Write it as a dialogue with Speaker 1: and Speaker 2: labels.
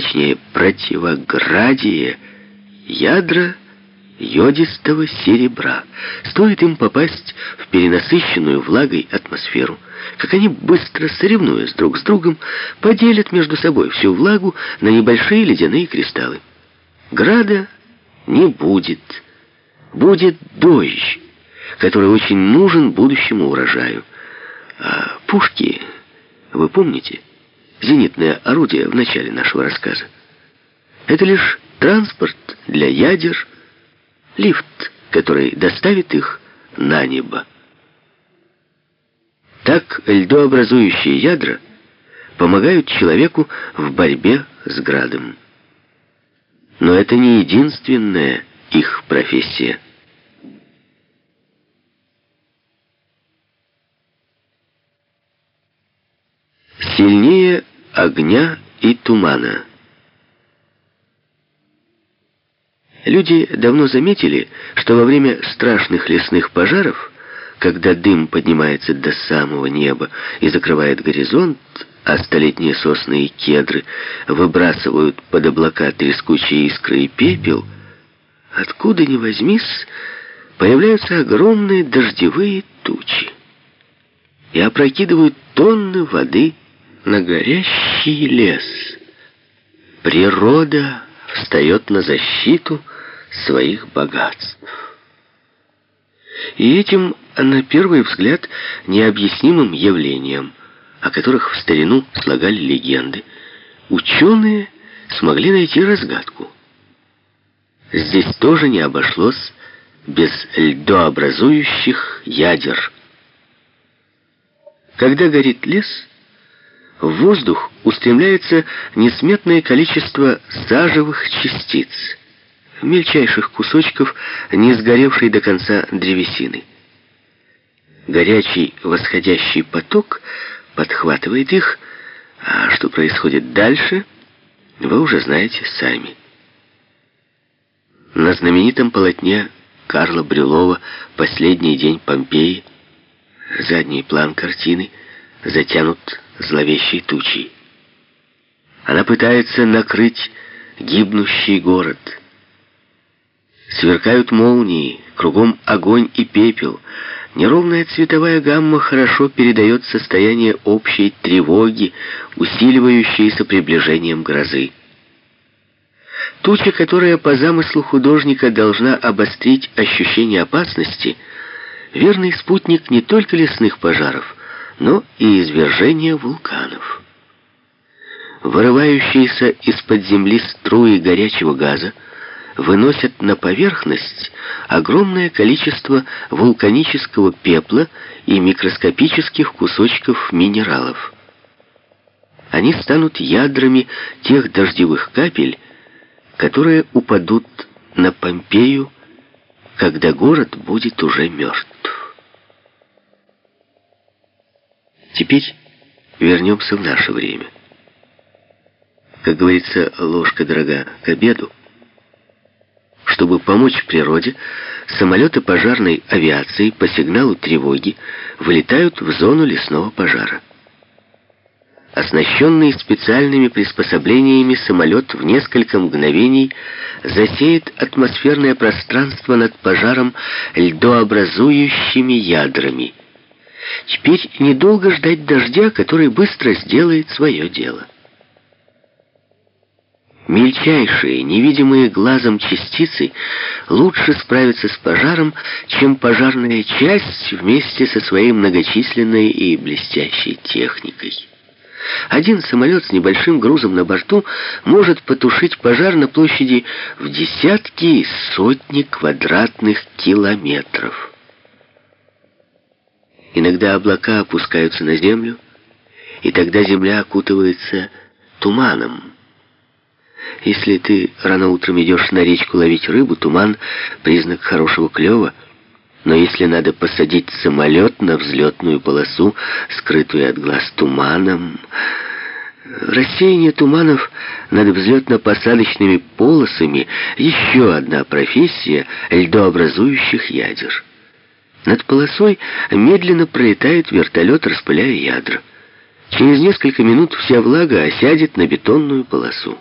Speaker 1: точнее противоградие, ядра йодистого серебра. Стоит им попасть в перенасыщенную влагой атмосферу, как они быстро, соревнуясь друг с другом, поделят между собой всю влагу на небольшие ледяные кристаллы. Града не будет. Будет дождь, который очень нужен будущему урожаю. А пушки, вы помните, зенитное орудие в начале нашего рассказа, это лишь транспорт для ядер, лифт, который доставит их на небо. Так льдообразующие ядра помогают человеку в борьбе с градом. Но это не единственная их профессия. Сильнее огня и тумана. Люди давно заметили, что во время страшных лесных пожаров, когда дым поднимается до самого неба и закрывает горизонт, а столетние сосны и кедры выбрасывают под облака трескучие искры и пепел, откуда ни возьмись, появляются огромные дождевые тучи и опрокидывают тонны воды на горящий лес. Природа встает на защиту своих богатств. И этим, на первый взгляд, необъяснимым явлением, о которых в старину слагали легенды, ученые смогли найти разгадку. Здесь тоже не обошлось без льдообразующих ядер. Когда горит лес, в воздух устремляется несметное количество сажевых частиц, мельчайших кусочков не сгоревшей до конца древесины. Горячий восходящий поток подхватывает их, а что происходит дальше, вы уже знаете сами. На знаменитом полотне Карла Брюлова «Последний день Помпеи» задний план картины затянут зловещей тучей. Она пытается накрыть гибнущий город. Сверкают молнии, кругом огонь и пепел. Неровная цветовая гамма хорошо передает состояние общей тревоги, усиливающейся приближением грозы. Туча, которая по замыслу художника должна обострить ощущение опасности, верный спутник не только лесных пожаров, но и извержения вулканов. Вырывающиеся из-под земли струи горячего газа выносят на поверхность огромное количество вулканического пепла и микроскопических кусочков минералов. Они станут ядрами тех дождевых капель, которые упадут на Помпею, когда город будет уже мертв. Теперь вернемся в наше время. Как говорится, ложка дорога к обеду. Чтобы помочь природе, самолеты пожарной авиации по сигналу тревоги вылетают в зону лесного пожара. Оснащенный специальными приспособлениями самолет в несколько мгновений засеет атмосферное пространство над пожаром льдообразующими ядрами – Теперь недолго ждать дождя, который быстро сделает свое дело. Мельчайшие, невидимые глазом частицы лучше справятся с пожаром, чем пожарная часть вместе со своей многочисленной и блестящей техникой. Один самолет с небольшим грузом на борту может потушить пожар на площади в десятки и сотни квадратных километров. Иногда облака опускаются на землю, и тогда земля окутывается туманом. Если ты рано утром идешь на речку ловить рыбу, туман — признак хорошего клёва. Но если надо посадить самолет на взлетную полосу, скрытую от глаз туманом... Рассеяние туманов над взлетно-посадочными полосами — еще одна профессия льдообразующих ядер. Над полосой медленно пролетает вертолет, распыляя ядра. Через несколько минут вся влага осядет на бетонную полосу.